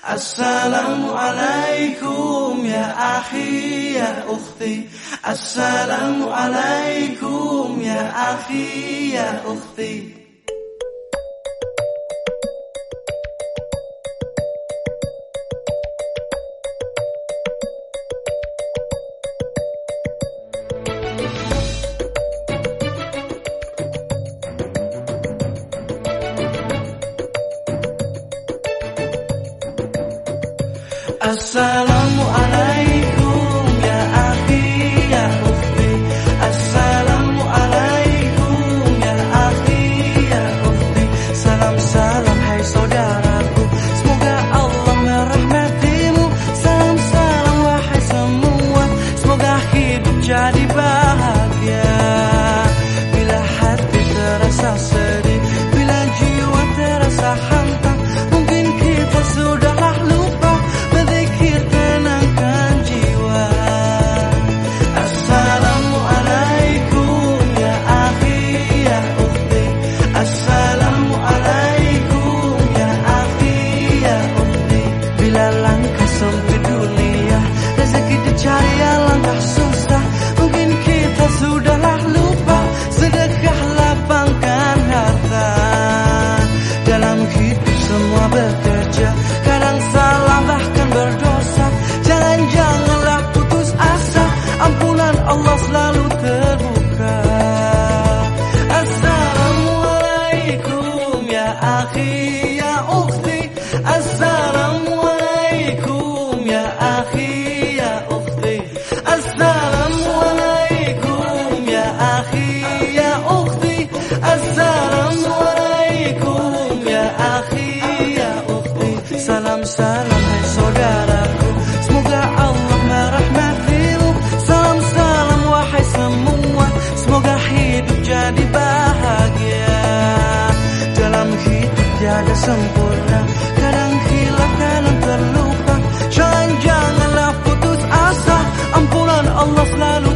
Assalamualaikum ya akhi ya ukhti. Assalamualaikum ya akhi ya ukhti Assalamualaikum ya akhi ya ukhti Assalamualaikum ya akhi ya ukhti Salam salam hai saudaraku. Semoga Allah merahmatimu. Salam salam wahai semua. Semoga hidup jadi bahagia Dalam hidup semua bekerja. Kadang salah bahkan berdosa. Jangan-janganlah putus asa. Ampunan Allah selalu terbuka. Assalamualaikum ya akhi ya ukhti. Assalamualaikum Salam hai saudaraku. Semoga Allah merahmatimu. Salam-salam wahai semua. Semoga hidup jadi bahagia. Dalam hidup tiada sempurna. Kadang hilang kadang terlupa Jangan-janganlah putus asa. Ampunan Allah selalu